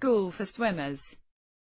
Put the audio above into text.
school for swimmers.